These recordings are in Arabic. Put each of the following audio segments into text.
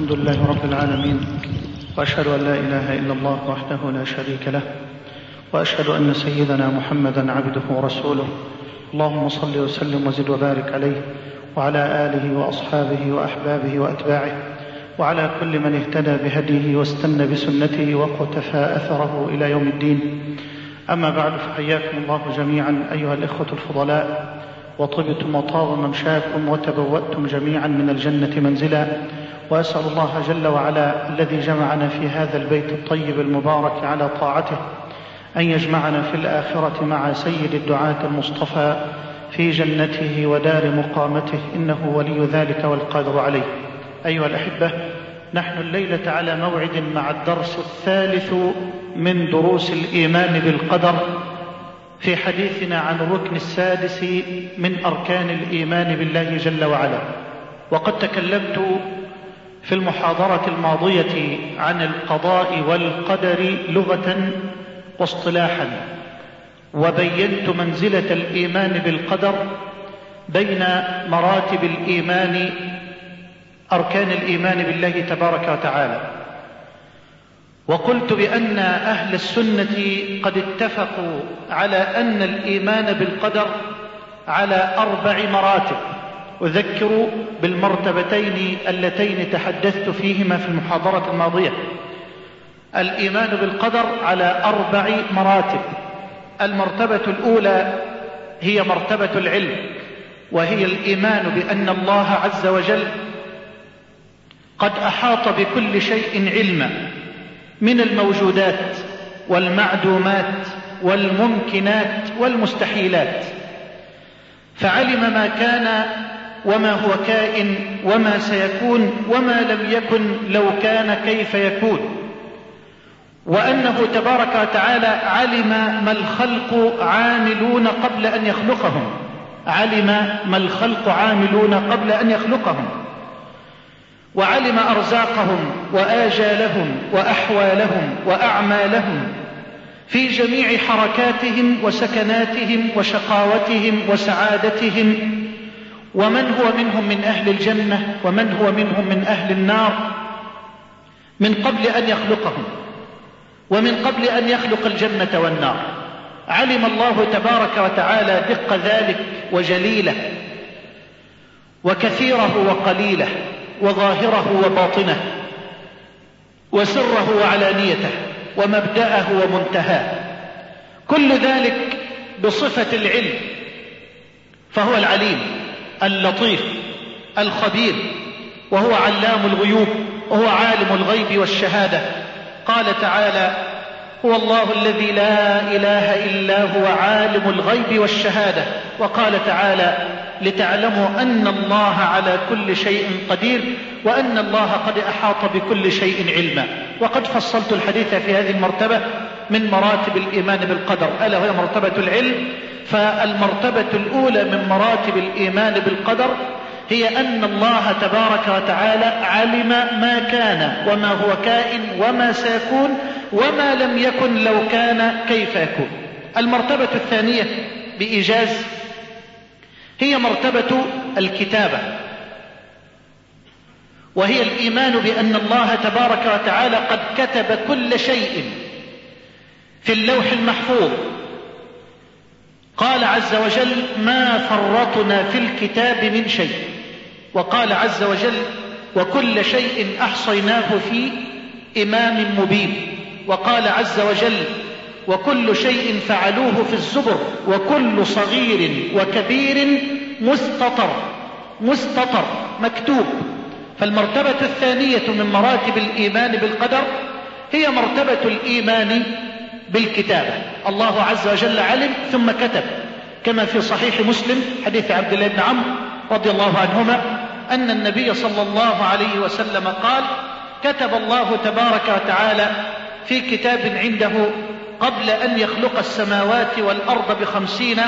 الحمد لله رب العالمين وأشهد أن لا إله إلا الله وحده لا شريك له وأشهد أن سيدنا محمدا عبده ورسوله. اللهم صل وسلم وزد وبارك عليه وعلى آله وأصحابه وأحبابه وأتباعه وعلى كل من اهتدى بهديه واستنى بسنته واقتفى أثره إلى يوم الدين. أما بعد فحياكم الله جميعا أيها الإخوة الفضلاء وطبتم وطاب ممشاكم وتبوأتم جميعا من الجنة منزلا. وأسأل الله جل وعلا الذي جمعنا في هذا البيت الطيب المبارك على طاعته أن يجمعنا في الآخرة مع سيد الدعاة المصطفى في جنته ودار مقامته إنه ولي ذلك والقادر عليه. أيها الأحبة نحن الليلة على موعد مع الدرس الثالث من دروس الإيمان بالقدر في حديثنا عن الركن السادس من أركان الإيمان بالله جل وعلا. وقد تكلمت في المحاضرة الماضية عن القضاء والقدر لغة واصطلاحا وبينت منزلة الإيمان بالقدر بين مراتب الإيمان أركان الإيمان بالله تبارك وتعالى. وقلت بأن أهل السنة قد اتفقوا على أن الإيمان بالقدر على أربع مراتب. أذكر بالمرتبتين اللتين تحدثت فيهما في المحاضرة الماضية. الإيمان بالقدر على أربع مراتب. المرتبة الأولى هي مرتبة العلم وهي الإيمان بأن الله عز وجل قد أحاط بكل شيء علما من الموجودات والمعدومات والممكنات والمستحيلات. فعلم ما كان وما هو كائن وما سيكون وما لم يكن لو كان كيف يكون. وأنه تبارك وتعالى علم ما الخلق عاملون قبل أن يخلقهم. علم ما الخلق عاملون قبل أن يخلقهم. وعلم أرزاقهم وآجالهم وأحوالهم وأعمالهم في جميع حركاتهم وسكناتهم وشقاوتهم وسعادتهم ومن هو منهم من أهل الجنة ومن هو منهم من أهل النار؟ من قبل أن يخلقهم ومن قبل أن يخلق الجنة والنار. علم الله تبارك وتعالى دق ذلك وجليله وكثيره وقليله وظاهره وباطنه وسره وعلانيته ومبدأه ومنتهاه. كل ذلك بصفة العلم فهو العليم. اللطيف الخبير وهو علام الغيوب وهو عالم الغيب والشهادة. قال تعالى هو الله الذي لا إله إلا هو عالم الغيب والشهادة. وقال تعالى لتعلموا أن الله على كل شيء قدير وأن الله قد أحاط بكل شيء علما. وقد فصلت الحديث في هذه المرتبة من مراتب الإيمان بالقدر. ألا وهي مرتبة العلم؟ فالمرتبة الأولى من مراتب الإيمان بالقدر هي أن الله تبارك وتعالى علم ما كان وما هو كائن وما سيكون وما لم يكن لو كان كيف يكون. المرتبة الثانية بإيجاز هي مرتبة الكتابة وهي الإيمان بأن الله تبارك وتعالى قد كتب كل شيء في اللوح المحفوظ. قال عز وجل ما فرطنا في الكتاب من شيء. وقال عز وجل وكل شيء أحصيناه في إمام مبين. وقال عز وجل وكل شيء فعلوه في الزبر وكل صغير وكبير مستطر مستطر مكتوب. فالمرتبة الثانية من مراتب الإيمان بالقدر هي مرتبة الإيمان بالكتابة الله عز وجل علم ثم كتب. كما في صحيح مسلم حديث عبد الله بن عمرو رضي الله عنهما أن النبي صلى الله عليه وسلم قال كتب الله تبارك وتعالى في كتاب عنده قبل أن يخلق السماوات والأرض بخمسين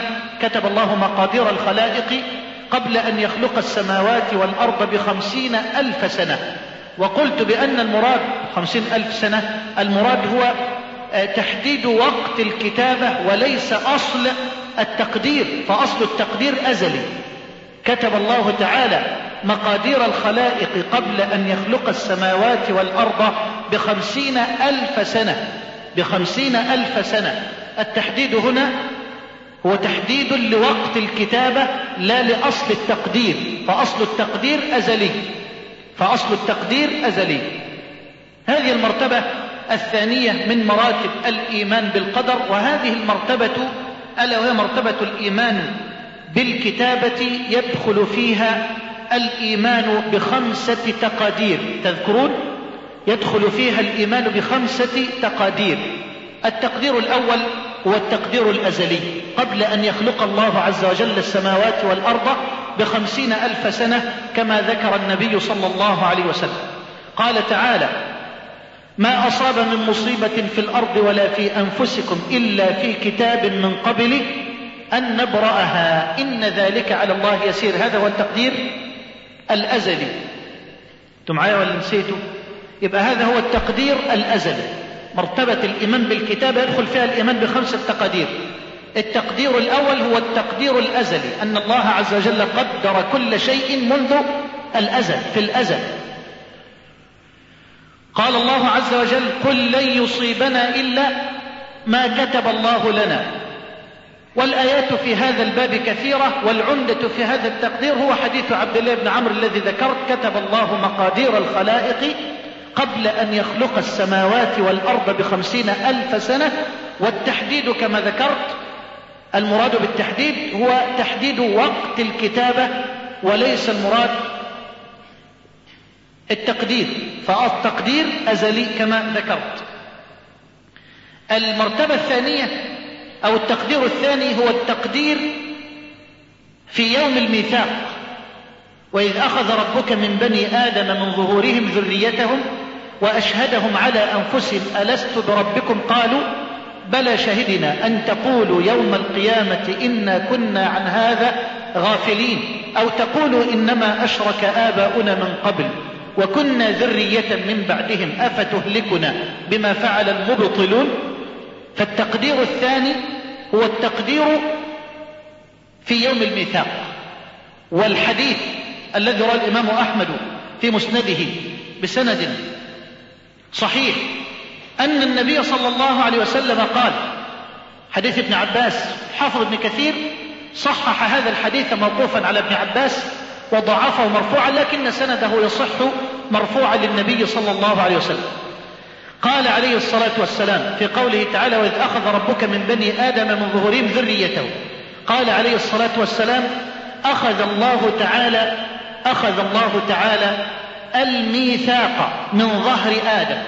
كتب الله مقادير الخلائق قبل أن يخلق السماوات والأرض بخمسين ألف سنة. وقلت بأن المراد خمسين ألف سنة المراد هو تحديد وقت الكتابة وليس أصل التقدير فأصل التقدير أزلي. كتب الله تعالى مقادير الخلائق قبل أن يخلق السماوات والأرض بخمسين ألف سنة. بخمسين ألف سنة. التحديد هنا هو تحديد لوقت الكتابة لا لأصل التقدير فأصل التقدير أزلي. فأصل التقدير أزلي. هذه المرتبة الثانية من مراتب الإيمان بالقدر وهذه المرتبة ألا وهي مرتبة الإيمان بالكتابة يدخل فيها الإيمان بخمسة تقادير. تذكرون؟ يدخل فيها الإيمان بخمسة تقادير. التقدير الأول هو التقدير الأزلي. قبل أن يخلق الله عز وجل السماوات والأرض بخمسين ألف سنة كما ذكر النبي صلى الله عليه وسلم. قال تعالى ما أصاب من مصيبة في الأرض ولا في أنفسكم إلا في كتاب من قبل أن نبرأها. إن ذلك على الله يسير. هذا هو التقدير الأزلي. أنتم معايا ولا نسيتوا؟ يبقى هذا هو التقدير الأزلي. مرتبة الإيمان بالكتاب يدخل فيها الإيمان بخمسة تقادير التقدير الأول هو التقدير الأزلي. أن الله عز وجل قدر كل شيء منذ الأزل في الأزل. قال الله عز وجل قل لن يصيبنا إلا ما كتب الله لنا. والآيات في هذا الباب كثيرة والعمدة في هذا التقدير هو حديث عبد الله بن عمرو الذي ذكرت كتب الله مقادير الخلائق قبل أن يخلق السماوات والأرض بخمسين ألف سنة. والتحديد كما ذكرت المراد بالتحديد هو تحديد وقت الكتابة وليس المراد التقدير فالتقدير أزلي كما ذكرت. المرتبة الثانية أو التقدير الثاني هو التقدير في يوم الميثاق. وإذ أخذ ربك من بني آدم من ظهورهم ذريتهم وأشهدهم على أنفسهم ألست بربكم؟ قالوا بلى شهدنا أن تقولوا يوم القيامة إنا كنا عن هذا غافلين أو تقولوا إنما أشرك آباؤنا من قبل. وكنا ذرية من بعدهم أفتهلكنا بما فعل المبطلون؟ فالتقدير الثاني هو التقدير في يوم الميثاق والحديث الذي رواه الإمام أحمد في مسنده بسند صحيح أن النبي صلى الله عليه وسلم قال حديث ابن عباس حافظ ابن كثير صحح هذا الحديث موقوفا على ابن عباس وضعفه مرفوعا لكن سنده يصح مرفوعا للنبي صلى الله عليه وسلم. قال عليه الصلاة والسلام في قوله تعالى وإذ أخذ ربك من بني آدم من ظهورهم ذريته. قال عليه الصلاة والسلام أخذ الله تعالى أخذ الله تعالى الميثاق من ظهر آدم.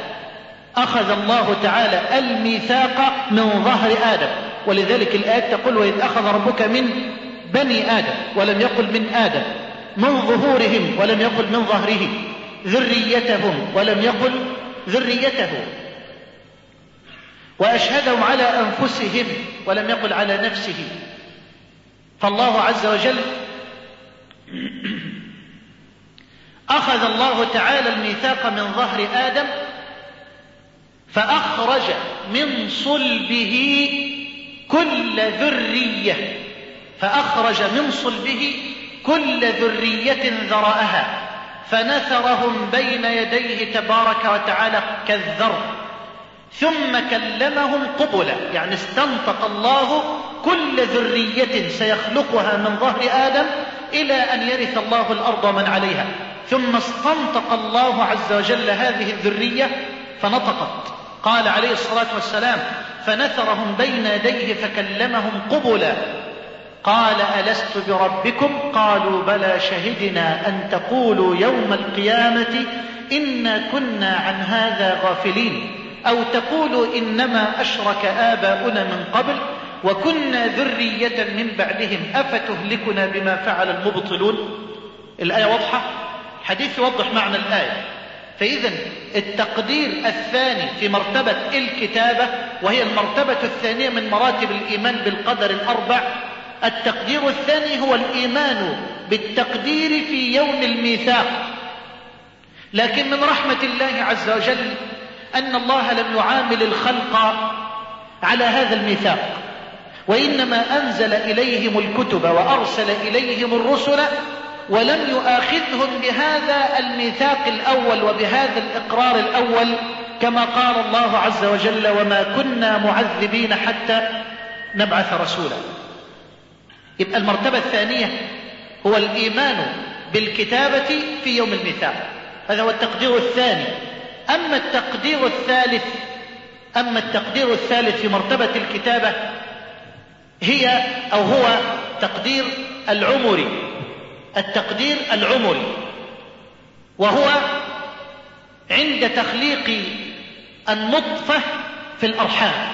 أخذ الله تعالى الميثاق من ظهر آدم. ولذلك الآية تقول وإذ أخذ ربك من بني آدم ولم يقل من آدم. من ظهورهم ولم يقل من ظهره ذريتهم ولم يقل ذريته. وأشهدهم على أنفسهم ولم يقل على نفسه. فالله عز وجل أخذ الله تعالى الميثاق من ظهر آدم فأخرج من صلبه كل ذرية فأخرج من صلبه كل ذرية ذرأها فنثرهم بين يديه تبارك وتعالى كالذر ثم كلمهم قبلا يعني استنطق الله كل ذرية سيخلقها من ظهر آدم إلى أن يرث الله الأرض من عليها. ثم استنطق الله عز وجل هذه الذرية فنطقت. قال عليه الصلاة والسلام فنثرهم بين يديه فكلمهم قبلا قال ألست بربكم؟ قالوا بلى شهدنا أن تقولوا يوم القيامة إنا كنا عن هذا غافلين. أو تقولوا إنما أشرك آباؤنا من قبل وكنا ذرية من بعدهم. أفتهلكنا بما فعل المبطلون؟ الآية واضحة؟ حديث يوضح معنى الآية. فإذا التقدير الثاني في مرتبة الكتابة وهي المرتبة الثانية من مراتب الإيمان بالقدر الأربع التقدير الثاني هو الإيمان بالتقدير في يوم الميثاق. لكن من رحمة الله عز وجل أن الله لم يعامل الخلق على هذا الميثاق. وإنما أنزل إليهم الكتب وأرسل إليهم الرسل ولم يؤاخذهم بهذا الميثاق الأول وبهذا الإقرار الأول كما قال الله عز وجل وما كنا معذبين حتى نبعث رسولا. يبقى المرتبة الثانية هو الإيمان بالكتابة في يوم الميثاق. هذا هو التقدير الثاني. أما التقدير الثالث أما التقدير الثالث في مرتبة الكتابة هي أو هو تقدير العمري التقدير العمري وهو عند تخليق النطفة في الأرحام.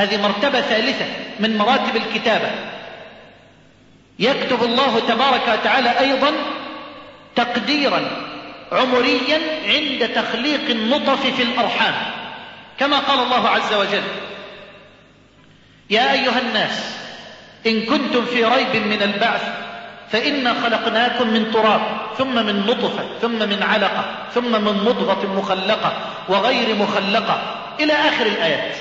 هذه مرتبة ثالثة من مراتب الكتابة. يكتب الله تبارك وتعالى أيضا تقديرا عمريا عند تخليق النطف في الأرحام. كما قال الله عز وجل يا أيها الناس إن كنتم في ريب من البعث فإنا خلقناكم من تراب ثم من نطفة ثم من علقة ثم من مضغة مخلقة وغير مخلقة. إلى آخر الآيات.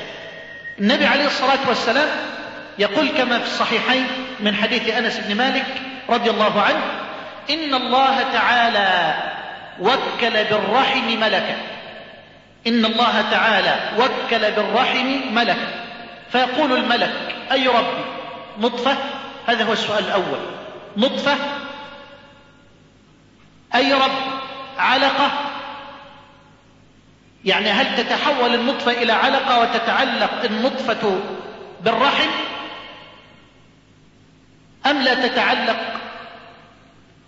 النبي عليه الصلاة والسلام يقول كما في الصحيحين من حديث أنس بن مالك رضي الله عنه إن الله تعالى وكل بالرحم ملكا. إن الله تعالى وكل بالرحم ملكا. فيقول الملك أي ربي نطفة؟ هذا هو السؤال الأول. نطفة؟ أي رب؟ علقة؟ يعني هل تتحول النطفة إلى علقة وتتعلق النطفة بالرحم؟ أم لا تتعلق؟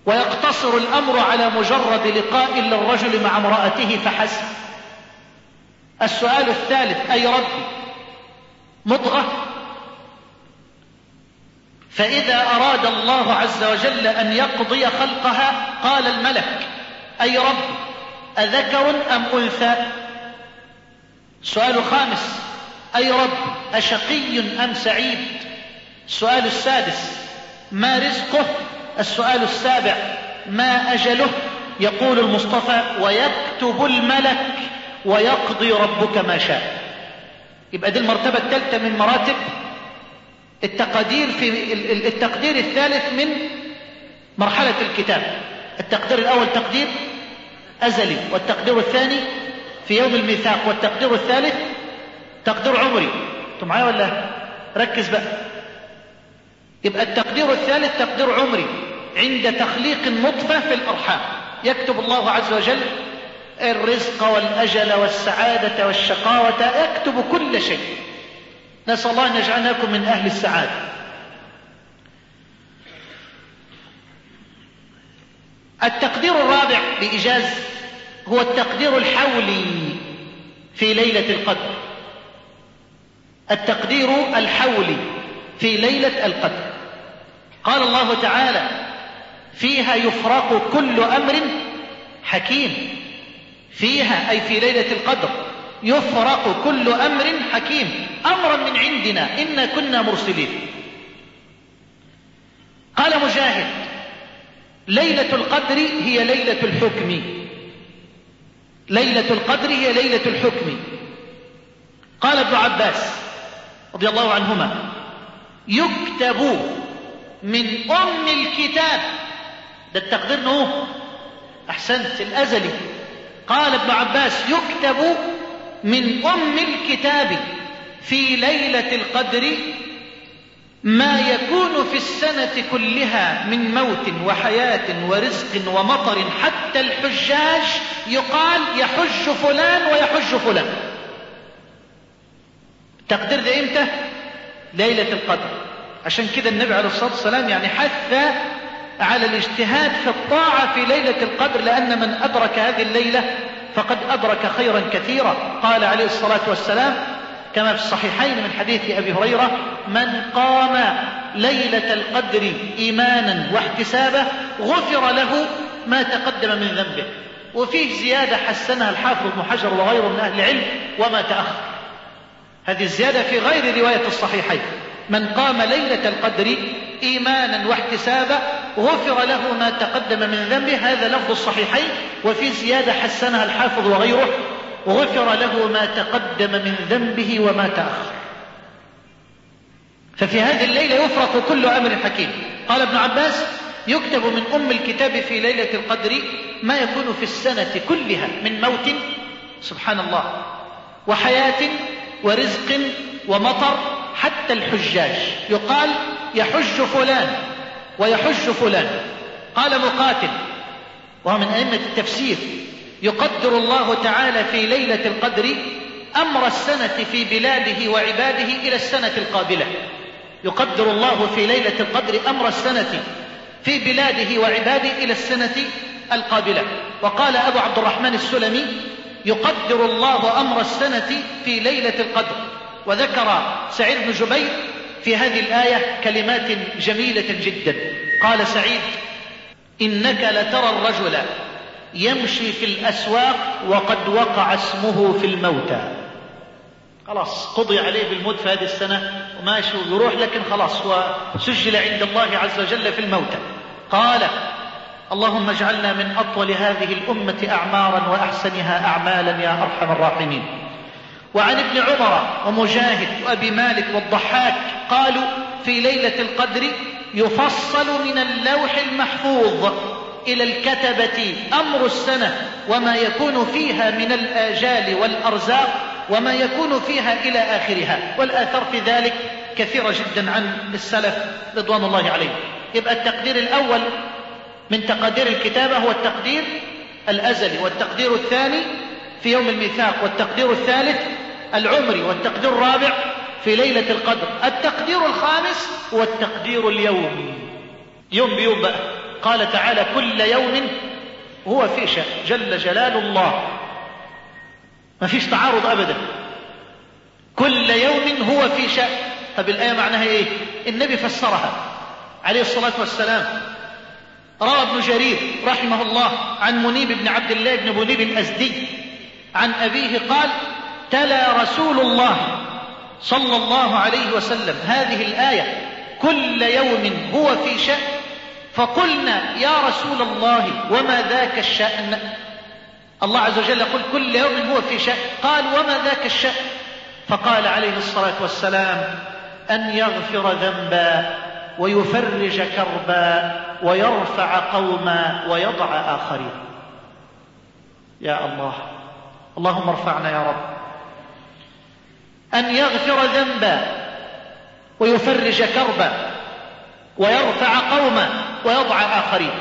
ويقتصر الأمر على مجرد لقاء للرجل مع امرأته فحسب. السؤال الثالث أي ربي مضغة. فإذا أراد الله عز وجل أن يقضي خلقها قال الملك أي رب؟ أذكر أم أنثى السؤال الخامس أي رب؟ أشقي أم سعيد؟ السؤال السادس. ما رزقه؟ السؤال السابع. ما أجله؟ يقول المصطفى. ويكتب الملك ويقضي ربك ما شاء. يبقى دي المرتبة الثالثة من مراتب. التقدير في التقدير الثالث من مرحلة الكتاب. التقدير الأول تقدير. أزلي. والتقدير الثاني في يوم الميثاق والتقدير الثالث تقدير عمري. أنتم معايا ولا؟ ركز بقى. يبقى التقدير الثالث تقدير عمري عند تخليق النطفة في الأرحام. يكتب الله عز وجل الرزق والأجل والسعادة والشقاوة. يكتب كل شيء. نسأل الله أن يجعلناكم من أهل السعادة. التقدير الرابع بإيجاز هو التقدير الحولي في ليلة القدر. التقدير الحولي في ليلة القدر. قال الله تعالى فيها يفرق كل أمر حكيم. فيها أي في ليلة القدر يفرق كل أمر حكيم. أمرا من عندنا إنا كنا مرسلين. قال مجاهد ليلة القدر هي ليلة الحكم. ليلة القدر هي ليلة الحكم. قال ابن عباس رضي الله عنهما يكتب من أم الكتاب. ده التقدير نوه أحسنت الأزلي. قال ابن عباس يكتب من أم الكتاب في ليلة القدر ما يكون في السنة كلها من موت وحياة ورزق ومطر حتى الحجاج يقال يحج فلان ويحج فلان. التقدير ده إمتى؟ ليلة القدر. عشان كده النبي عليه الصلاة والسلام يعني حث على الاجتهاد في الطاعة في ليلة القدر لأن من أدرك هذه الليلة فقد أدرك خيرا كثيرا. قال عليه الصلاة والسلام كما في الصحيحين من حديث أبي هريرة من قام ليلة القدر إيمانا واحتسابا غفر له ما تقدم من ذنبه. وفيه زيادة حسنها الحافظ ابن حجر وغيره من أهل العلم وما تأخر. هذه الزيادة في غير رواية الصحيحين من قام ليلة القدر إيمانا واحتسابا غفر له ما تقدم من ذنبه. هذا لفظ الصحيحين وفي زيادة حسنها الحافظ وغيره غفر له ما تقدم من ذنبه وما تأخر. ففي هذه الليلة يفرق كل أمر حكيم. قال ابن عباس يكتب من أم الكتاب في ليلة القدر ما يكون في السنة كلها من موت سبحان الله وحياة ورزق ومطر حتى الحجاج. يقال يحج فلان ويحج فلان. قال مقاتل. وهو من أئمة التفسير. يقدر الله تعالى في ليلة القدر أمر السنة في بلاده وعباده إلى السنة القابلة. يقدر الله في ليلة القدر أمر السنة في بلاده وعباده إلى السنة القابلة. وقال أبو عبد الرحمن السلمي يقدر الله أمر السنة في ليلة القدر. وذكر سعيد بن جبير في هذه الآية كلمات جميلة جدا. قال سعيد إنك لترى الرجل يمشي في الأسواق وقد وقع اسمه في الموتى. خلاص قضي عليه بالموت في هذه السنة وماشي ويروح لكن خلاص هو سجل عند الله عز وجل في الموتى. قال اللهم اجعلنا من أطول هذه الأمة أعمارا وأحسنها أعمالا يا أرحم الراحمين. وعن ابن عمر ومجاهد وأبي مالك والضحاك قالوا في ليلة القدر يفصل من اللوح المحفوظ. إلى الكتبة أمر السنة وما يكون فيها من الآجال والأرزاق وما يكون فيها إلى آخرها. والآثار في ذلك كثيرة جدا عن السلف رضوان الله عليهم. يبقى التقدير الأول من تقادير الكتابة هو التقدير الأزلي والتقدير الثاني في يوم الميثاق والتقدير الثالث العمري والتقدير الرابع في ليلة القدر. التقدير الخامس هو التقدير اليومي. يوم بيوم بقى. قال تعالى كل يوم هو في شأن. جل جلال الله. ما فيش تعارض أبدا. كل يوم هو في شأن. طب الآية معناها إيه؟ النبي فسرها. عليه الصلاة والسلام. روى ابن جرير رحمه الله عن منيب بن عبد الله بن منيب الأزدي عن أبيه قال تلا رسول الله صلى الله عليه وسلم. هذه الآية. كل يوم هو في شأن. فقلنا يا رسول الله وما ذاك الشأن؟ الله عز وجل يقول كل يوم هو في شأن. قال وما ذاك الشأن؟ فقال عليه الصلاة والسلام أن يغفر ذنبا ويفرج كربا ويرفع قوما ويضع آخرين. يا الله اللهم ارفعنا يا رب. أن يغفر ذنبا ويفرج كربا ويرفع قوما ويضع آخرين.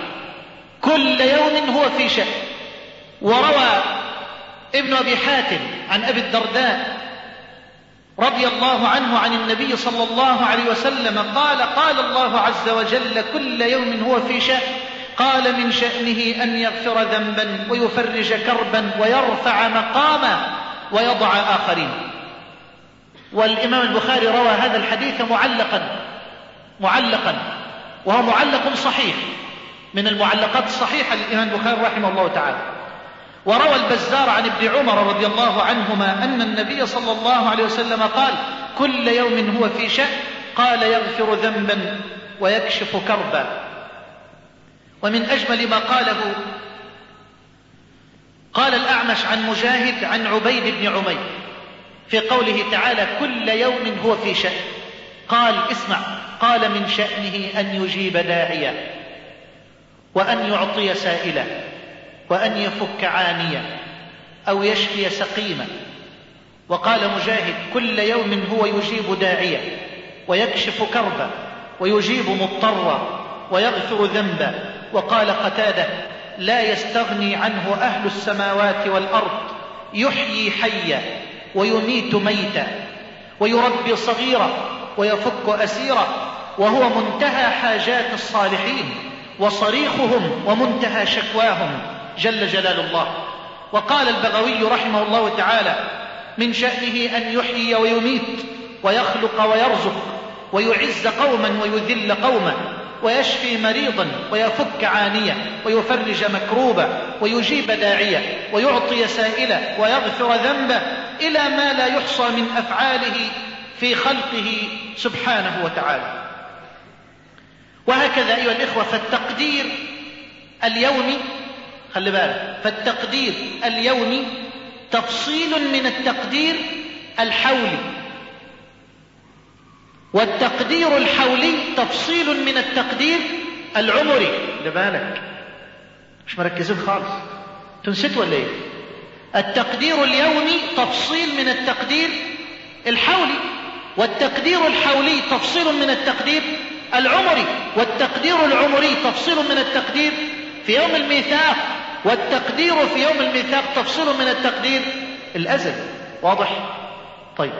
كل يوم هو في شأن. وروى ابن أبي حاتم عن أبي الدرداء رضي الله عنه عن النبي صلى الله عليه وسلم قال قال الله عز وجل كل يوم هو في شأن. قال من شأنه أن يغفر ذنبا ويفرج كربا ويرفع مقاما ويضع آخرين. والإمام البخاري روى هذا الحديث معلقا. معلقا وهو معلق صحيح. من المعلقات الصحيحة للإمام البخاري رحمه الله تعالى. وروى البزار عن ابن عمر رضي الله عنهما أن النبي صلى الله عليه وسلم قال كل يوم هو في شأن قال يغفر ذنبا ويكشف كربا ومن أجمل ما قاله قال الأعمش عن مجاهد عن عبيد بن عمير في قوله تعالى كل يوم هو في شأن قال اسمع قال من شأنه أن يجيب داعيا وأن يعطي سائلا وأن يفك عانيا أو يشفي سقيما وقال مجاهد كل يوم هو يجيب داعيا ويكشف كربا ويجيب مضطرا ويغفر ذنبا. وقال قتادة لا يستغني عنه أهل السماوات والأرض يحيي حيا ويميت ميتا ويربي صغيرا ويفك أسيرا وهو منتهى حاجات الصالحين وصريخهم ومنتهى شكواهم جل جلال الله. وقال البغوي رحمه الله تعالى من شأنه أن يحيي ويميت ويخلق ويرزق ويعز قوما ويذل قوما ويشفي مريضا ويفك عانية ويفرج مكروبا ويجيب داعية ويعطي سائلا ويغفر ذنبا إلى ما لا يحصى من أفعاله في خلقه سبحانه وتعالى. وهكذا أيها الإخوة فالتقدير اليومي خلي بالك فالتقدير اليومي تفصيل من التقدير الحولي. والتقدير الحولي تفصيل من التقدير العمري. ده بالك مش مركزين خالص. تنسيت ولا إيه؟ التقدير اليومي تفصيل من التقدير الحولي. والتقدير الحولي تفصيل من التقدير العمري والتقدير العمري تفصيل من التقدير في يوم الميثاق والتقدير في يوم الميثاق تفصيل من التقدير الأزل. واضح؟ طيب.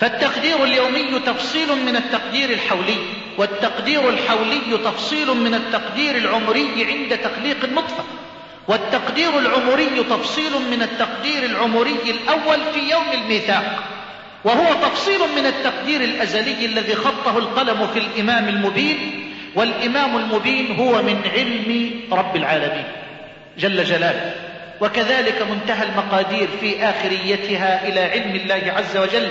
فالتقدير اليومي تفصيل من التقدير الحولي والتقدير الحولي تفصيل من التقدير العمري عند تخليق النطفة والتقدير العمري تفصيل من التقدير العمري الأول في يوم الميثاق. وهو تفصيل من التقدير الأزلي الذي خطه القلم في الإمام المبين والإمام المبين هو من علم رب العالمين جل جلاله. وكذلك منتهى المقادير في آخريتها إلى علم الله عز وجل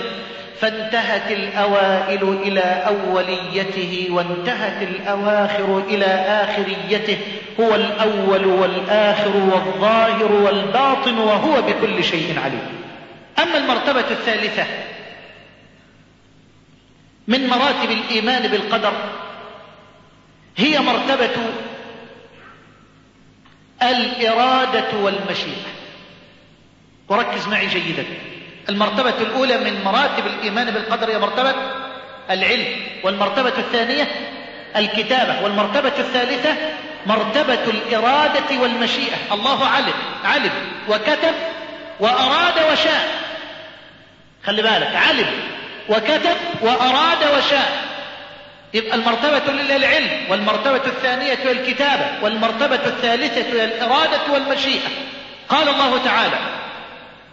فانتهت الأوائل إلى أوليته وانتهت الأواخر إلى آخريته هو الأول والآخر والظاهر والباطن وهو بكل شيء عليم. أما المرتبة الثالثة من مراتب الإيمان بالقدر. هي مرتبة الإرادة والمشيئة. وركز معي جيدا. المرتبة الأولى من مراتب الإيمان بالقدر هي مرتبة العلم والمرتبة الثانية الكتابة والمرتبة الثالثة مرتبة الإرادة والمشيئة. الله علم علم وكتب وأراد وشاء. خلي بالك علم. وكتب وأراد وشاء. يبقى المرتبة العلم والمرتبة الثانية الكتابة والمرتبة الثالثة الإرادة والمشيئة. قال الله تعالى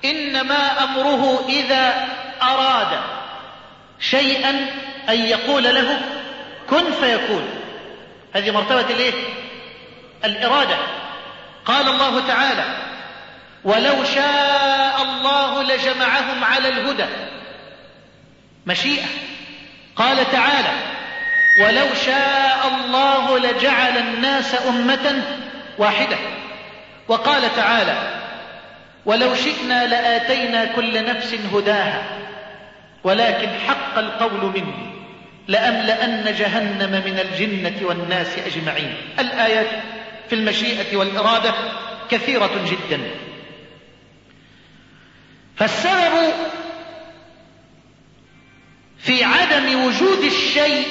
إنما أمره إذا أراد شيئا أن يقول له كن فيكون. هذه مرتبة الإيه؟ الإرادة. قال الله تعالى ولو شاء الله لجمعهم على الهدى. مشيئة. قال تعالى ولو شاء الله لجعل الناس أمة واحدة وقال تعالى ولو شئنا لآتينا كل نفس هداها ولكن حق القول مني لأملأن جهنم من الجنة والناس أجمعين الآيات في المشيئة والإرادة كثيرة جدا. فالسبب في عدم وجود الشيء.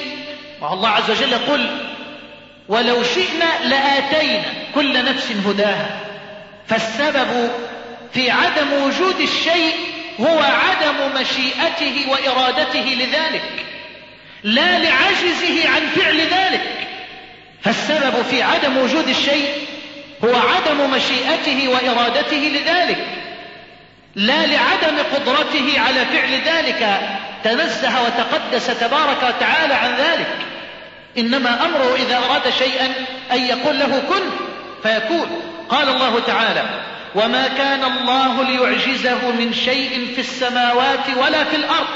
والله عز وجل يقول ولو شئنا لآتينا كل نفس هداها. فالسبب في عدم وجود الشيء هو عدم مشيئته وإرادته لذلك لا لعجزه عن فعل ذلك. فالسبب في عدم وجود الشيء هو عدم مشيئته وإرادته لذلك. لا لعدم قدرته على فعل ذلك. تنزه وتقدس تبارك وتعالى عن ذلك. إنما أمره إذا أراد شيئا أن يقول له كن فيكون. قال الله تعالى وما كان الله ليعجزه من شيء في السماوات ولا في الأرض.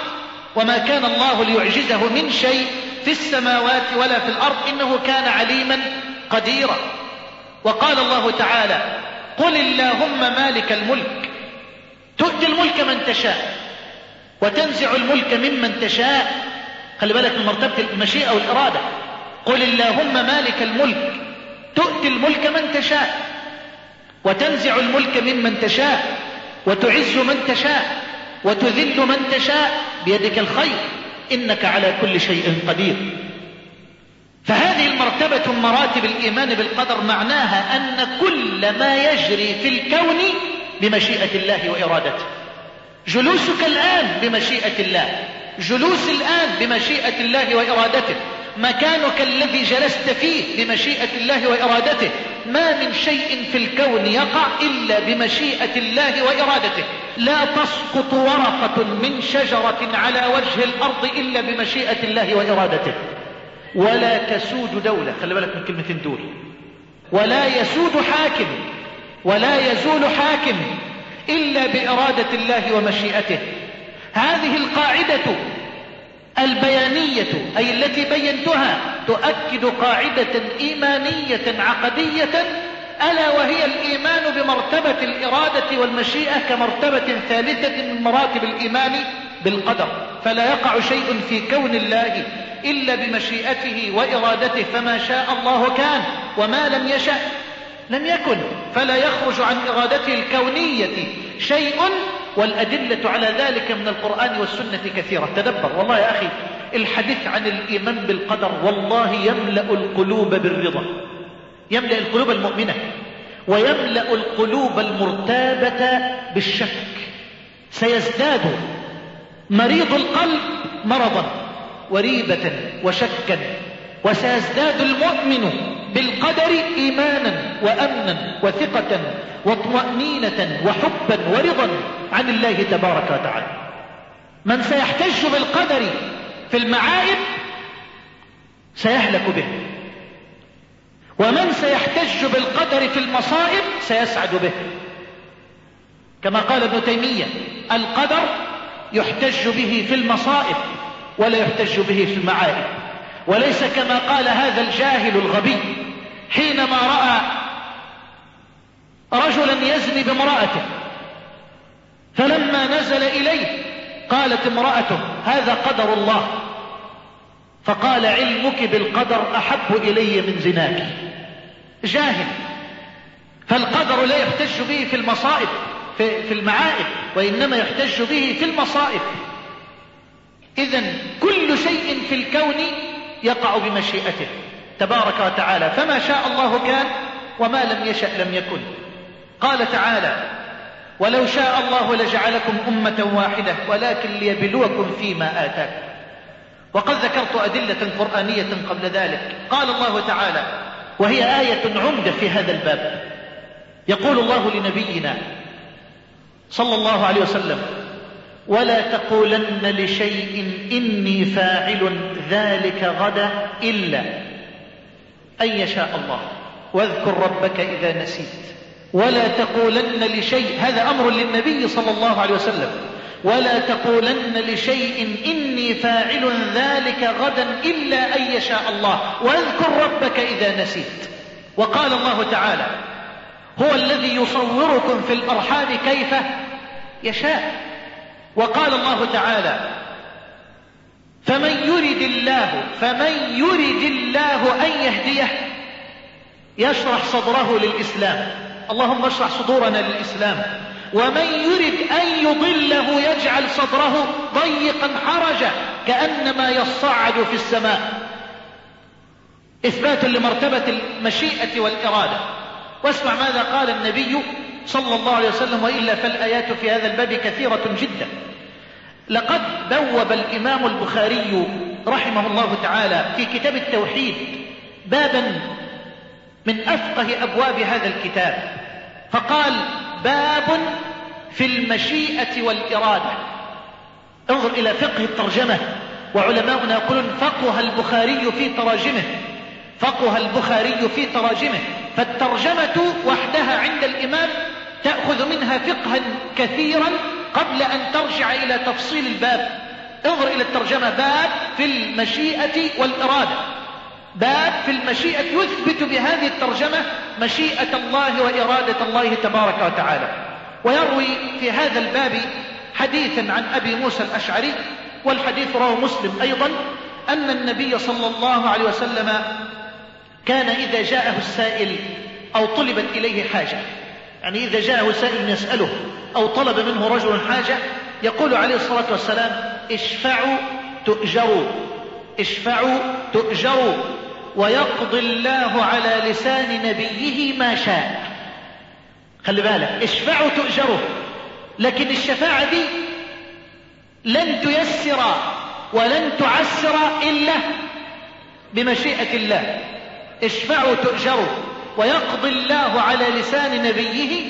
وما كان الله ليعجزه من شيء في السماوات ولا في الأرض. إنه كان عليما قديرا. وقال الله تعالى قل اللهم مالك الملك. تؤتي الملك من تشاء وتنزع الملك ممن تشاء. خلي بالك من مرتبة المشيئة والإرادة. قل اللهم مالك الملك تؤتي الملك من تشاء وتنزع الملك ممن تشاء وتعز من تشاء وتذل من تشاء. بيدك الخير إنك على كل شيء قدير. فهذه المرتبة مراتب الإيمان بالقدر معناها أن كل ما يجري في الكون بمشيئة الله وإرادته. جلوسك الآن بمشيئة الله. جلوس الآن بمشيئة الله وإرادته. مكانك الذي جلست فيه بمشيئة الله وإرادته. ما من شيء في الكون يقع إلا بمشيئة الله وإرادته. لا تسقط ورقة من شجرة على وجه الأرض إلا بمشيئة الله وإرادته. ولا تسود دولة. خلي بالك من كلمة دول. ولا يسود حاكم. ولا يزول حاكم إلا بإرادة الله ومشيئته. هذه القاعدة البيانية أي التي بينتها تؤكد قاعدة إيمانية عقدية ألا وهي الإيمان بمرتبة الإرادة والمشيئة كمرتبة ثالثة من مراتب الإيمان بالقدر. فلا يقع شيء في كون الله إلا بمشيئته وإرادته فما شاء الله كان وما لم يشأ. لم يكن فلا يخرج عن إرادته الكونية شيء والأدلة على ذلك من القرآن والسنة كثيرة. تدبر. والله يا أخي الحديث عن الإيمان بالقدر والله يملأ القلوب بالرضا. يملأ القلوب المؤمنة ويملأ القلوب المرتابة بالشك. سيزداد مريض القلب مرضا وريبة وشكا وسيزداد المؤمن بالقدر إيمانا وأمنا وثقة وطمأنينة وحبا ورضا عن الله تبارك وتعالى. من سيحتج بالقدر في المعائب سيهلك به. ومن سيحتج بالقدر في المصائب سيسعد به. كما قال ابن تيمية القدر يحتج به في المصائب ولا يحتج به في المعائب وليس كما قال هذا الجاهل الغبي حينما رأى رجلا يزني بامرأته فلما نزل إليه قالت امرأته هذا قدر الله. فقال علمك بالقدر أحب إلي من زناك. جاهل. فالقدر لا يحتج به في المصائب في, المعائب وإنما يحتج به في المصائب. إذا كل شيء في الكون يقع بمشيئته تبارك وتعالى فما شاء الله كان وما لم يشأ لم يكن. قال تعالى ولو شاء الله لجعلكم أمة واحدة ولكن ليبلوكم فيما آتاكم. وقد ذكرت أدلة قرآنية قبل ذلك. قال الله تعالى وهي آية عمدة في هذا الباب. يقول الله لنبينا صلى الله عليه وسلم ولا تقولن لشيء إني فاعل ذلك غدا إلا أن يشاء الله. واذكر ربك إذا نسيت. ولا تقولن لشيء هذا أمر للنبي صلى الله عليه وسلم. ولا تقولن لشيء إني فاعل ذلك غدا إلا أن يشاء الله. واذكر ربك إذا نسيت. وقال الله تعالى هو الذي يصوركم في الأرحام كيف يشاء. وقال الله تعالى فمن يرد الله فمن يرد الله أن يهديه يشرح صدره للإسلام. اللهم اشرح صدورنا للإسلام. ومن يرد أن يضله يجعل صدره ضيقا حرجا كأنما يصعد في السماء. إثبات لمرتبة المشيئة والإرادة. واسمع ماذا قال النبي صلى الله عليه وسلم وإلا فالآيات في هذا الباب كثيرة جدا. لقد بوب الإمام البخاري رحمه الله تعالى في كتاب التوحيد بابا من أفقه أبواب هذا الكتاب. فقال باب في المشيئة والإرادة. انظر إلى فقه الترجمة. وعلماؤنا يقولون فقه البخاري في تراجمه. فقه البخاري في تراجمه. فالترجمة وحدها عند الإمام تأخذ منها فقها كثيرا قبل أن ترجع إلى تفصيل الباب. انظر إلى الترجمة. باب في المشيئة والإرادة. باب في المشيئة. يثبت بهذه الترجمة مشيئة الله وإرادة الله تبارك وتعالى. ويروي في هذا الباب حديثا عن أبي موسى الأشعري والحديث رواه مسلم أيضا أن النبي صلى الله عليه وسلم كان إذا جاءه السائل أو طلبت إليه حاجة. يعني إذا جاءه سائل يسأله أو طلب منه رجل حاجة يقول عليه الصلاة والسلام اشفعوا تؤجروا اشفعوا تؤجروا ويقضي الله على لسان نبيه ما شاء. خلي بالك اشفعوا تؤجروا لكن الشفاعة دي لن تيسر ولن تعسر إلا بمشيئة الله. اشفعوا تؤجروا ويقضي الله على لسان نبيه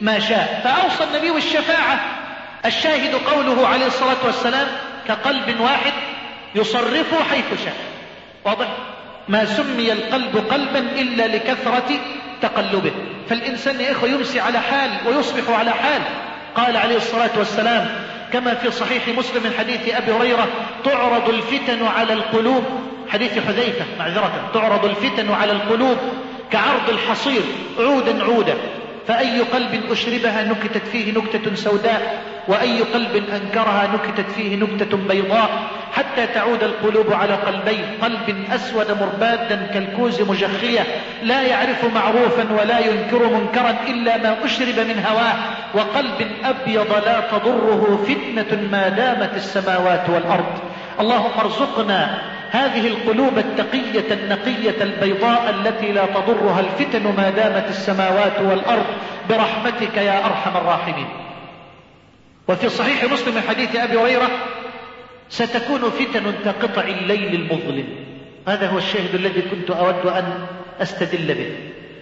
ما شاء. فأوصى النبي بالشفاعة الشاهد قوله عليه الصلاة والسلام كقلب واحد يصرفه حيث شاء. واضح؟ ما سمي القلب قلبا إلا لكثرة تقلبه. فالإنسان يا إخوة يمسي على حال ويصبح على حال. قال عليه الصلاة والسلام كما في صحيح مسلم من حديث أبي هريرة تعرض الفتن على القلوب. حديث حذيفة معذرة. تعرض الفتن على القلوب. كعرض الحصير عودا عودا. فأي قلب أشربها نكتت فيه نكتة سوداء وأي قلب أنكرها نكتت فيه نكتة بيضاء. حتى تعود القلوب على قلبين قلب أسود مربادا كالكوز مجخية. لا يعرف معروفا ولا ينكر منكرا إلا ما أشرب من هواه. وقلب أبيض لا تضره فتنة ما دامت السماوات والأرض. اللهم ارزقنا هذه القلوب التقية النقية البيضاء التي لا تضرها الفتن ما دامت السماوات والأرض برحمتك يا أرحم الراحمين. وفي صحيح مسلم حديث أبي هريرة ستكون فتن كقطع الليل المظلم. هذا هو الشاهد الذي كنت أود أن أستدل به.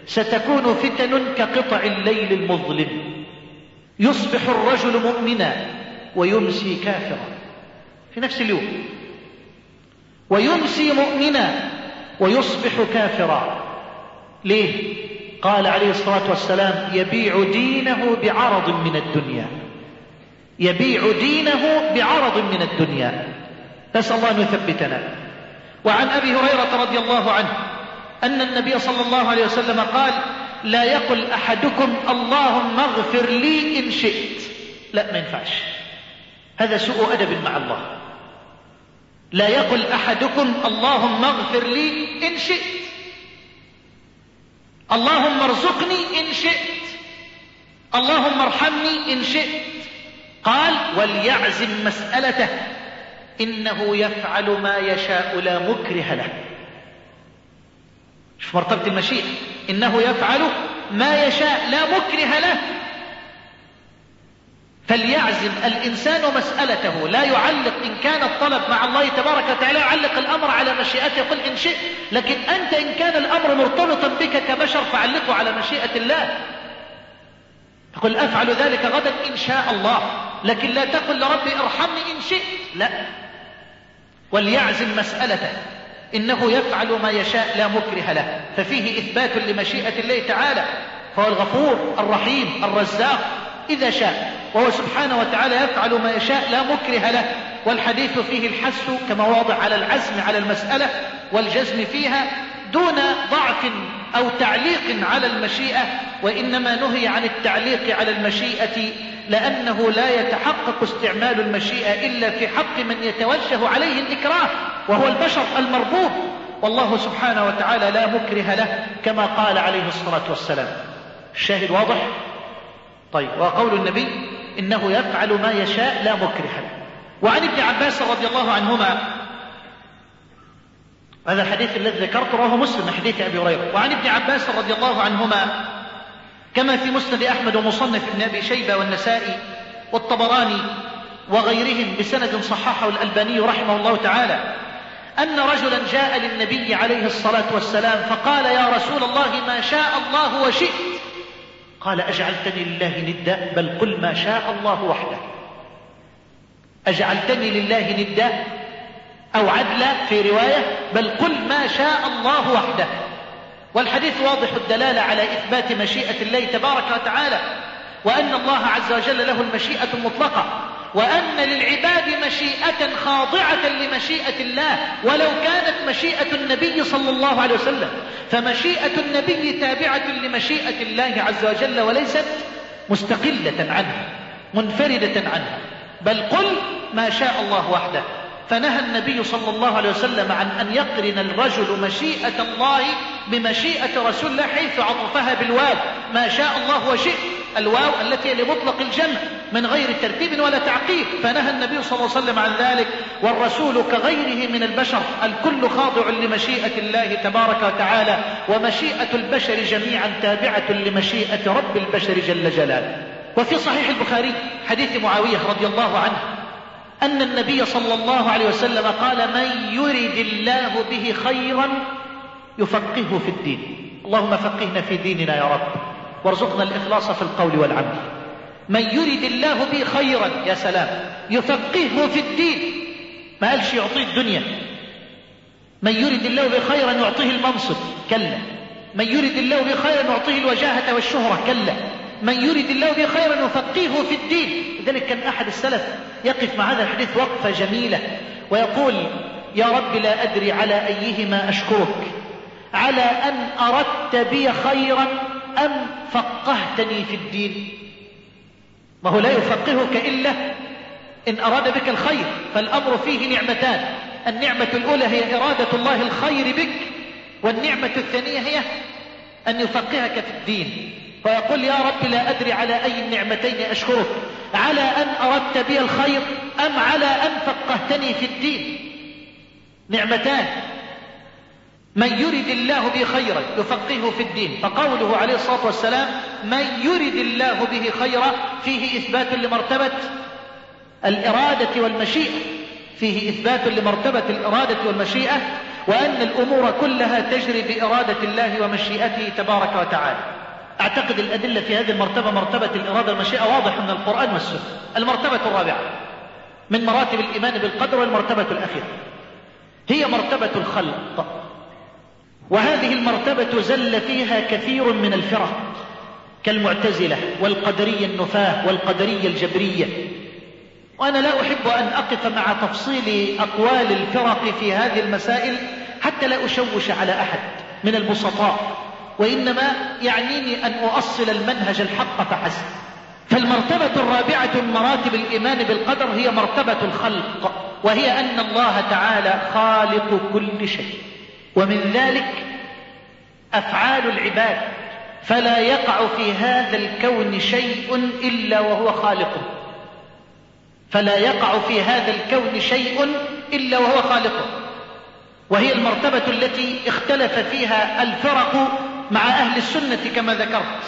ستكون فتن كقطع الليل المظلم. يصبح الرجل مؤمنا ويمسي كافرا. في نفس اليوم ويمسي مؤمنا ويصبح كافرا. ليه؟ قال عليه الصلاة والسلام يبيع دينه بعرض من الدنيا. يبيع دينه بعرض من الدنيا. نسأل الله أن يثبتنا. وعن أبي هريرة رضي الله عنه أن النبي صلى الله عليه وسلم قال لا يقل أحدكم اللهم اغفر لي إن شئت. لا ما ينفعش. هذا سوء أدب مع الله. لا يقل أحدكم اللهم اغفر لي إن شئت. اللهم ارزقني إن شئت. اللهم ارحمني إن شئت. قال وليعزم مسألته. إنه يفعل ما يشاء لا مكره له. شوف مرتبة المشيئة. إنه يفعل ما يشاء لا مكره له. فليعزم الإنسان مسألته. لا يعلق إن كان الطلب مع الله تبارك وتعالى يعلق الأمر على مشيئته. يقول إن شئت. لكن أنت إن كان الأمر مرتبطا بك كبشر فعلقه على مشيئة الله. تقول أفعل ذلك غدا إن شاء الله. لكن لا تقل لربي ارحمني إن شئت. لا. وليعزم مسألته. إنه يفعل ما يشاء لا مكره له. ففيه إثبات لمشيئة الله تعالى. فهو الغفور الرحيم الرزاق. إذا شاء. وهو سبحانه وتعالى يفعل ما يشاء لا مكره له. والحديث فيه الحث كما واضح على العزم على المسألة والجزم فيها دون ضعف أو تعليق على المشيئة وإنما نهي عن التعليق على المشيئة لأنه لا يتحقق استعمال المشيئة إلا في حق من يتوجه عليه الإكراه وهو البشر المربوب. والله سبحانه وتعالى لا مكره له كما قال عليه الصلاة والسلام. الشاهد واضح؟ طيب وقول النبي إنه يفعل ما يشاء لا مكره له. وعن ابن عباس رضي الله عنهما هذا الحديث الذي ذكرته رواه مسلم من حديث أبي هريرة. وعن ابن عباس رضي الله عنهما كما في مسند أحمد ومصنف ابن أبي شيبة والنسائي والطبراني وغيرهم بسند صححه الألباني رحمه الله تعالى أن رجلا جاء للنبي عليه الصلاة والسلام فقال يا رسول الله ما شاء الله وشئت قال أجعلتني لله ندا بل قل ما شاء الله وحده. أجعلتني لله ندا أو عدلا في رواية بل قل ما شاء الله وحده. والحديث واضح الدلالة على إثبات مشيئة الله تبارك وتعالى وأن الله عز وجل له المشيئة المطلقة. وأن للعباد مشيئة خاضعة لمشيئة الله ولو كانت مشيئة النبي صلى الله عليه وسلم. فمشيئة النبي تابعة لمشيئة الله عز وجل وليست مستقلة عنه منفردة عنه. بل قل ما شاء الله وحده. فنهى النبي صلى الله عليه وسلم عن أن يقرن الرجل مشيئة الله بمشيئة رسول الله حيث عطفها بالواو ما شاء الله وشئ الواو التي لمطلق الجمع من غير ترتيب ولا تعقيب فنهى النبي صلى الله عليه وسلم عن ذلك. والرسول كغيره من البشر الكل خاضع لمشيئة الله تبارك وتعالى ومشيئة البشر جميعا تابعة لمشيئة رب البشر جل جلاله. وفي صحيح البخاري حديث معاوية رضي الله عنه أن النبي صلى الله عليه وسلم قال من يرد الله به خيرا يفقهه في الدين. اللهم فقهنا في ديننا يا رب. وارزقنا الإخلاص في القول والعمل. من يرد الله به خيرا يا سلام يفقهه في الدين ما قالش يعطيه الدنيا. من يرد الله به خيرا يعطيه المنصب كلا. من يرد الله به خيرا يعطيه الوجاهة والشهرة كلا. من يرد الله به خيرا يفقهه في الدين. لذلك كان أحد السلف يقف مع هذا الحديث وقفة جميلة ويقول يا رب لا أدري على أيهما أشكرك على أن أردت بي خيرا أم فقهتني في الدين؟ ما هو لا يفقهك إلا إن أراد بك الخير فالأمر فيه نعمتان. النعمة الأولى هي إرادة الله الخير بك والنعمة الثانية هي أن يفقهك في الدين. فيقول يا رب لا أدري على أي النعمتين أشكرك على أن أردت بي الخير أم على أن فقهتني في الدين؟ نعمتان. من يرد الله به خيرا يفقهه في الدين فقوله عليه الصلاة والسلام من يرد الله به خيرا فيه إثبات لمرتبة الإرادة والمشيئة فيه إثبات لمرتبة الإرادة والمشيئة وأن الأمور كلها تجري بإرادة الله ومشيئته تبارك وتعالى. أعتقد الأدلة في هذه المرتبة مرتبة الإرادة والمشيئة واضح من القرآن والسنة. المرتبة الرابعة من مراتب الإيمان بالقدر والمرتبة الأخيرة. هي مرتبة الخلق. وهذه المرتبة زل فيها كثير من الفرق كالمعتزلة والقدرية النفاة والقدرية الجبرية وأنا لا أحب أن أقف مع تفصيل أقوال الفرق في هذه المسائل حتى لا أشوش على أحد من البسطاء وإنما يعنيني أن أؤصل المنهج الحق فحسب. فالمرتبة الرابعة من مراتب الإيمان بالقدر هي مرتبة الخلق وهي أن الله تعالى خالق كل شيء. ومن ذلك أفعال العباد فلا يقع في هذا الكون شيء إلا وهو خالقه. فلا يقع في هذا الكون شيء إلا وهو خالقه. وهي المرتبة التي اختلف فيها الفرق مع أهل السنة كما ذكرت.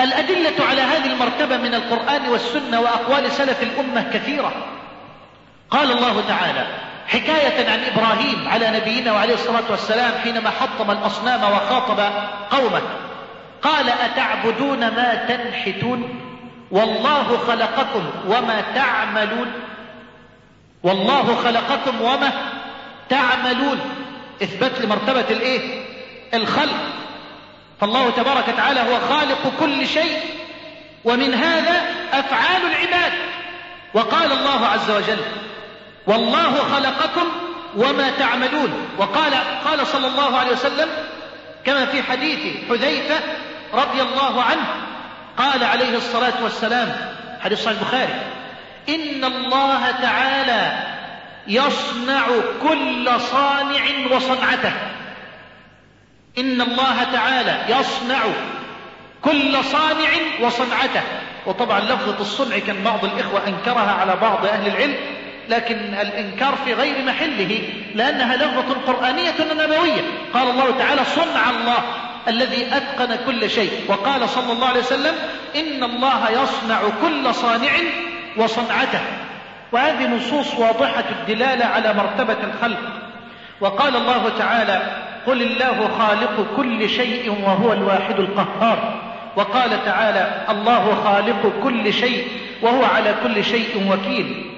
الأدلة على هذه المرتبة من القرآن والسنة وأقوال سلف الأمة كثيرة. قال الله تعالى حكاية عن إبراهيم على نبينا وعليه الصلاة والسلام حينما حطم الأصنام وخاطب قومه. قال أتعبدون ما تنحتون؟ والله خلقكم وما تعملون. والله خلقكم وما تعملون. اثبت لمرتبة الإيه؟ الخلق. فالله تبارك وتعالى هو خالق كل شيء ومن هذا أفعال العباد. وقال الله عز وجل والله خلقكم وما تعملون. وقال قال صلى الله عليه وسلم كما في حديث حذيفة رضي الله عنه قال عليه الصلاة والسلام حديث صحيح البخاري إن الله تعالى يصنع كل صانع وصنعته. إن الله تعالى يصنع كل صانع وصنعته. وطبعا لفظة الصنع كان بعض الإخوة أنكرها على بعض أهل العلم لكن الإنكار في غير محله لأنها لفظة قرآنية نبوية. قال الله تعالى صنع الله الذي أتقن كل شيء وقال صلى الله عليه وسلم إن الله يصنع كل صانع وصنعته وهذه نصوص واضحة الدلالة على مرتبة الخلق. وقال الله تعالى قل الله خالق كل شيء وهو الواحد القهار وقال تعالى الله خالق كل شيء وهو على كل شيء وكيل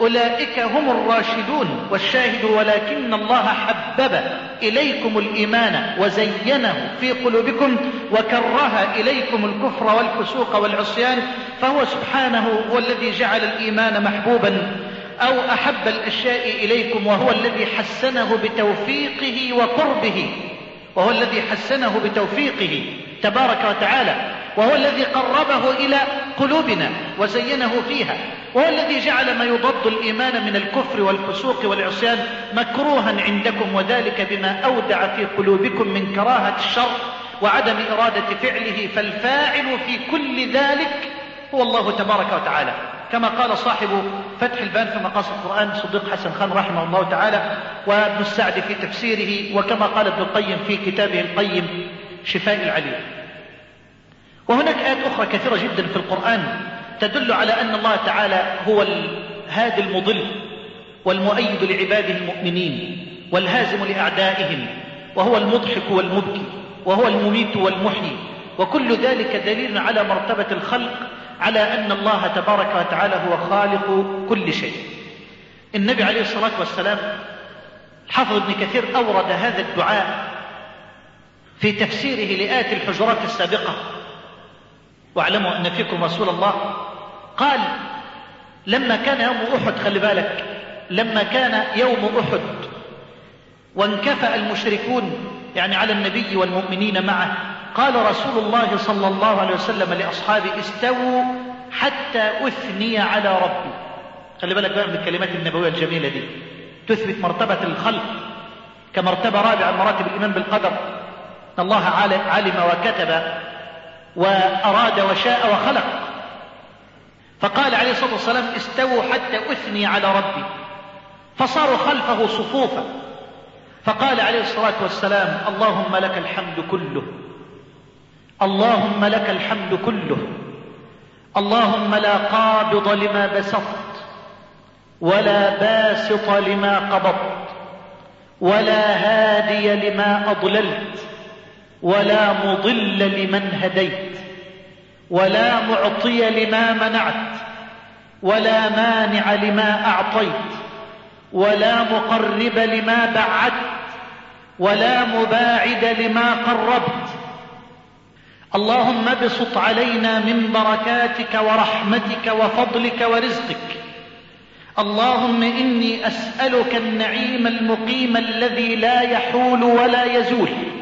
أولئك هم الراشدون والشاهد ولكن الله حبب إليكم الإيمان وزينه في قلوبكم وكره إليكم الكفر والفسوق والعصيان فهو سبحانه هو الذي جعل الإيمان محبوبا أو أحب الأشياء إليكم وهو الذي حسنه بتوفيقه وقربه وهو الذي حسنه بتوفيقه تبارك وتعالى وهو الذي قربه إلى قلوبنا وزينه فيها وهو الذي جعل ما يضد الإيمان من الكفر والفسوق والعصيان مكروها عندكم وذلك بما أودع في قلوبكم من كراهة الشر وعدم إرادة فعله فالفاعل في كل ذلك هو الله تبارك وتعالى. كما قال صاحب فتح البان في مقاصد القرآن صديق حسن خان رحمه الله تعالى وابن السعد في تفسيره وكما قال ابن القيم في كتابه القيم شفاء العليل وهناك آيات أخرى كثيرة جدا في القرآن تدل على أن الله تعالى هو الهادي المضل والمؤيد لعباده المؤمنين والهازم لأعدائهم وهو المضحك والمبكي وهو المميت والمحيي وكل ذلك دليل على مرتبة الخلق على أن الله تبارك وتعالى هو خالق كل شيء. النبي عليه الصلاة والسلام حافظ ابن كثير أورد هذا الدعاء في تفسيره لآية الحجرات السابقة. واعلموا أن فيكم رسول الله قال لما كان يوم أحد خلي بالك لما كان يوم أحد وانكفأ المشركون يعني على النبي والمؤمنين معه قال رسول الله صلى الله عليه وسلم لأصحابه استووا حتى أثني على ربي. خلي بالك بقى من الكلمات النبوية الجميلة دي. تثبت مرتبة الخلق كمرتبة رابعة مراتب الإيمان بالقدر. أن الله علم وكتب وأراد وشاء وخلق. فقال عليه الصلاة والسلام استووا حتى أثني على ربي. فصاروا خلفه صفوفا. فقال عليه الصلاة والسلام اللهم لك الحمد كله. اللهم لك الحمد كله. اللهم لا قابض لما بسطت ولا باسط لما قبضت ولا هادي لما أضللت ولا مضل لمن هديت. ولا معطي لما منعت ولا مانع لما أعطيت ولا مقرب لما بعدت ولا مباعد لما قربت. اللهم ابسط علينا من بركاتك ورحمتك وفضلك ورزقك. اللهم إني أسألك النعيم المقيم الذي لا يحول ولا يزول.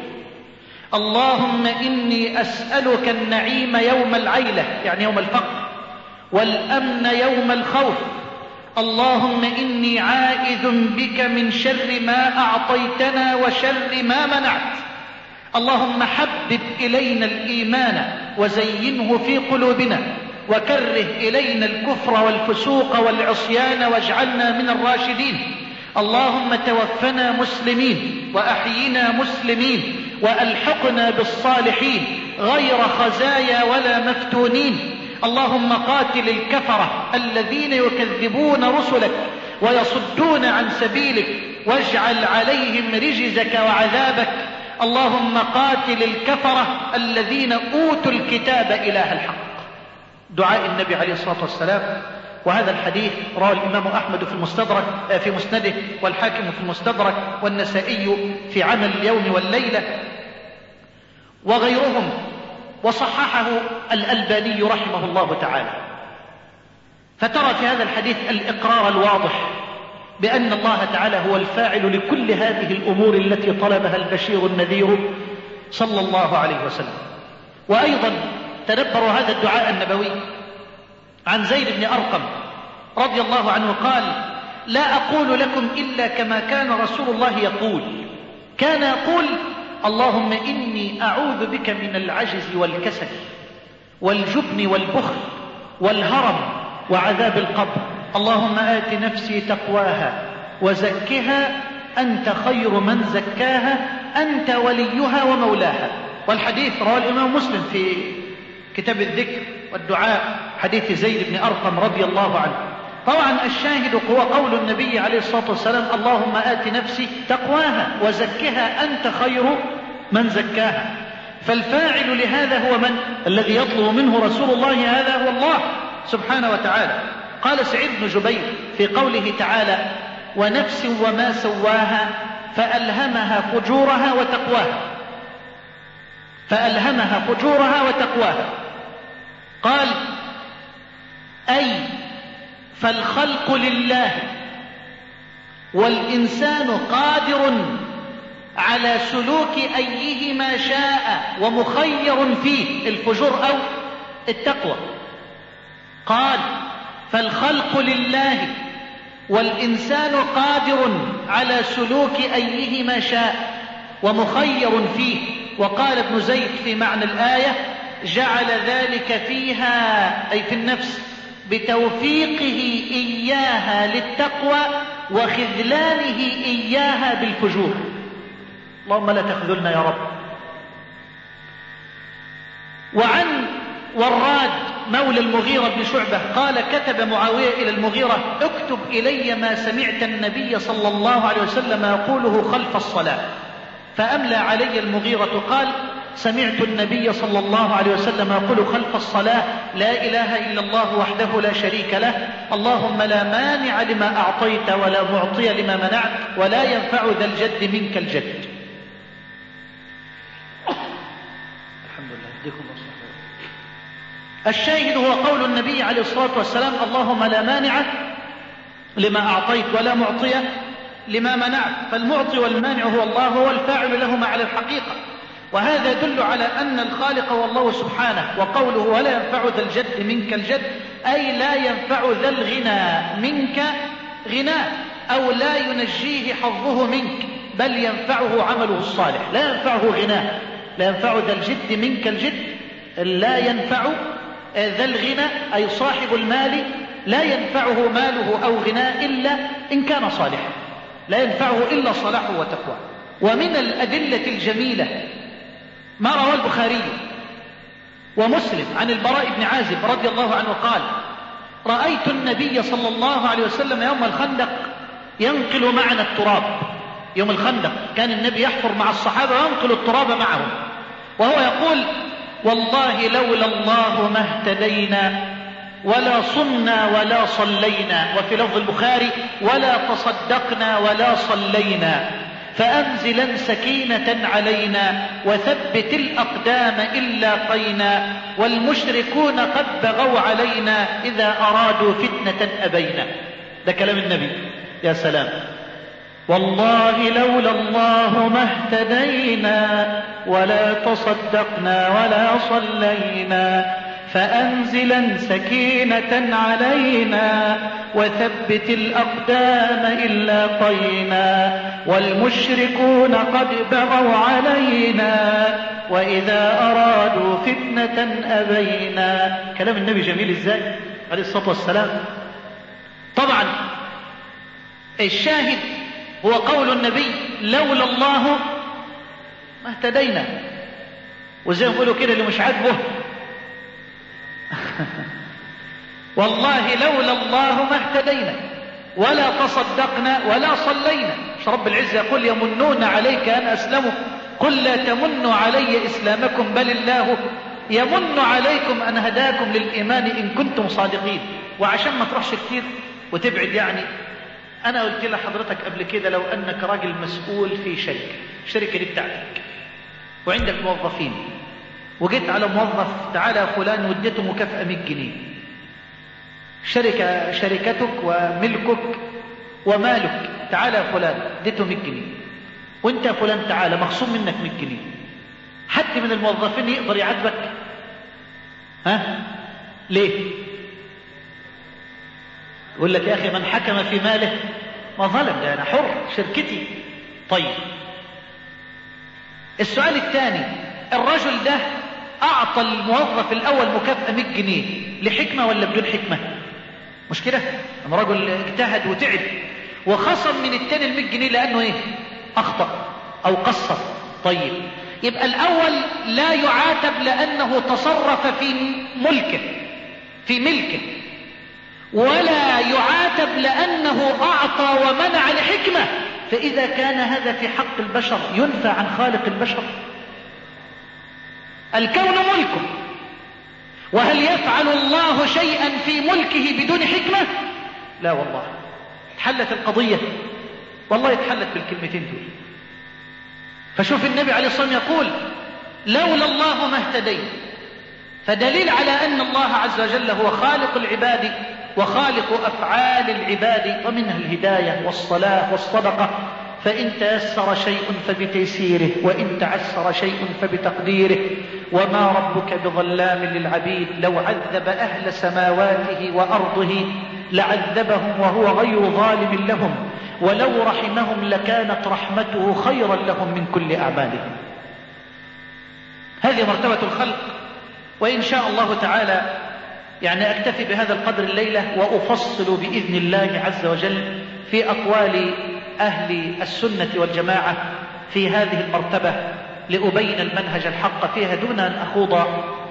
اللهم إني أسألك النعيم يوم العيلة يعني يوم الفقر والأمن يوم الخوف. اللهم إني عائذ بك من شر ما أعطيتنا وشر ما منعت. اللهم حبب إلينا الإيمان وزينه في قلوبنا وكره إلينا الكفر والفسوق والعصيان واجعلنا من الراشدين. اللهم توفنا مسلمين وأحينا مسلمين وألحقنا بالصالحين غير خزايا ولا مفتونين. اللهم قاتل الكفرة الذين يكذبون رسلك ويصدون عن سبيلك واجعل عليهم رجزك وعذابك. اللهم قاتل الكفرة الذين أوتوا الكتاب إله الحق. دعاء النبي عليه الصلاة والسلام. وهذا الحديث رواه الإمام أحمد في المستدرك في مسنده والحاكم في المستدرك والنسائي في عمل اليوم والليلة وغيرهم وصححه الألباني رحمه الله تعالى. فترى في هذا الحديث الإقرار الواضح بأن الله تعالى هو الفاعل لكل هذه الأمور التي طلبها البشير النذير صلى الله عليه وسلم. وأيضا تدبروا هذا الدعاء النبوي عن زيد بن أرقم رضي الله عنه قال لا أقول لكم إلا كما كان رسول الله يقول. كان يقول اللهم إني أعوذ بك من العجز والكسل والجبن والبخل والهرم وعذاب القبر. اللهم آت نفسي تقواها وزكها أنت خير من زكاها أنت وليها ومولاها. والحديث رواه الإمام مسلم في كتاب الذكر والدعاء حديث زيد بن أرقم رضي الله عنه. طبعا الشاهد هو قول النبي عليه الصلاة والسلام اللهم آت نفسي تقواها وزكها أنت خير من زكاها. فالفاعل لهذا هو من؟ الذي يطلب منه رسول الله هذا هو الله سبحانه وتعالى. قال سعيد بن جبير في قوله تعالى ونفس وما سواها فألهمها فجورها وتقواها. فألهمها فجورها وتقواها. قال أي فالخلق لله والإنسان قادر على سلوك أيهما شاء ومخير فيه. الفجور أو التقوى. قال فالخلق لله والإنسان قادر على سلوك أيهما شاء ومخير فيه. وقال ابن زيد في معنى الآية جعل ذلك فيها أي في النفس بتوفيقه إياها للتقوى وخذلانه إياها بالفجور. اللهم لا تخذلنا يا رب. وعن وراد مولى المغيرة بن شعبة قال كتب معاوية إلى المغيرة اكتب إلي ما سمعت النبي صلى الله عليه وسلم يقوله خلف الصلاة. فأملى علي المغيرة قال سمعت النبي صلى الله عليه وسلم يقول خلف الصلاة لا إله إلا الله وحده لا شريك له اللهم لا مانع لما أعطيت ولا معطي لما منعت ولا ينفع ذا الجد منك الجد. الحمد لله الشاهد هو قول النبي عليه الصلاة والسلام اللهم لا مانع لما أعطيت ولا معطي لما منعت فالمعطي والمانع هو الله هو الفاعل لهما على الحقيقة. وهذا يدل على أن الخالق هو الله سبحانه وقوله ولا ينفع ذا الجد منك الجد أي لا ينفع ذا الغنى منك غناه أو لا ينجيه حظه منك بل ينفعه عمله الصالح. لا ينفعه غناه لا ينفع ذا الجد منك الجد لا ينفع ذا الغنى أي صاحب المال لا ينفعه ماله أو غناه إلا إن كان صالحا. لا ينفعه إلا صلاحه وتقواه ومن الأدلة الجميلة ما روى البخاري ومسلم عن البراء بن عازب رضي الله عنه قال رأيت النبي صلى الله عليه وسلم يوم الخندق ينقل معنا التراب. يوم الخندق كان النبي يحفر مع الصحابة وينقل التراب معهم. وهو يقول والله لولا الله ما اهتدينا ولا صمنا ولا صلينا. وفي لفظ البخاري ولا تصدقنا ولا صلينا. فأنزلا سكينة علينا وثبت الأقدام إن لاقينا والمشركون قد بغوا علينا إذا أرادوا فتنة أبينا. ده كلام النبي. يا سلام. والله لولا الله ما اهتدينا ولا تصدقنا ولا صلينا. فأنزلا سكينة علينا وثبت الأقدام إلا قينا والمشركون قد بغوا علينا وإذا أرادوا فتنة أبينا. كلام النبي جميل إزاي؟ عليه الصلاة والسلام. طبعا الشاهد هو قول النبي لولا الله ما اهتدينا. وزي ما بيقولوا كده اللي مش عاجبه والله لولا الله ما اهتدينا ولا تصدقنا ولا صلينا. مش رب العزة يقول يمنون عليك أن أسلموا؟ قل لا تمنوا علي إسلامكم بل الله يمن عليكم أن هداكم للإيمان إن كنتم صادقين. وعشان ما تروحش كتير وتبعد يعني أنا قلت لحضرتك قبل كده لو أنك راجل مسؤول في شركة الشركة دي بتاعتك وعندك موظفين وجيت على موظف تعالى فلان واديته مكافأة 100 جنيه. شركة شركتك وملكك ومالك. تعالى يا فلان اديته 100 جنيه. وانت يا فلان تعالى مخصوم منك 100 جنيه. حد من الموظفين يقدر يعاتبك؟ ها؟ ليه؟ يقول لك يا أخي من حكم في ماله ما ظلم ده أنا حر شركتي. طيب. السؤال الثاني الرجل ده أعطى الموظف الأول مكافأة 100 جنيه لحكمة ولا بدون حكمة؟ مش كده؟ أما رجل اجتهد وتعب وخصم من التاني ال 100 جنيه لأنه إيه؟ أخطأ أو قصر. طيب يبقى الأول لا يعاتب لأنه تصرف في ملكه في ملكه ولا يعاتب لأنه أعطى ومنع لحكمة. فإذا كان هذا في حق البشر ينفى عن خالق البشر. الكون ملكه. وهل يفعل الله شيئا في ملكه بدون حكمة؟ لا والله. اتحلت القضية. والله اتحلت بالكلمتين دول. فشوف النبي عليه الصلاة والسلام يقول لولا الله ما اهتديت. فدليل على أن الله عز وجل هو خالق العباد وخالق أفعال العباد ومنها الهداية والصلاة والصدقة. فإن تيسر شيء فبتيسيره وإن تعسر شيء فبتقديره. وما ربك بظلام للعبيد لو عذب أهل سماواته وأرضه لعذبهم وهو غير ظالم لهم. ولو رحمهم لكانت رحمته خيرا لهم من كل أعمالهم. هذه مرتبة الخلق. وإن شاء الله تعالى يعني أكتفي بهذا القدر الليلة وأفصل بإذن الله عز وجل في أقوال أهل السنة والجماعة في هذه المرتبة لأبين المنهج الحق فيها دون أن أخوض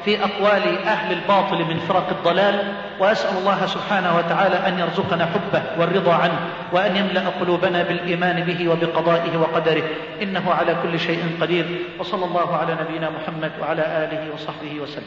في أقوال أهل الباطل من فرق الضلال وأسأل الله سبحانه وتعالى أن يرزقنا حبه والرضا عنه وأن يملأ قلوبنا بالإيمان به وبقضائه وقدره. إنه على كل شيء قدير. وصلى الله على نبينا محمد وعلى آله وصحبه وسلم.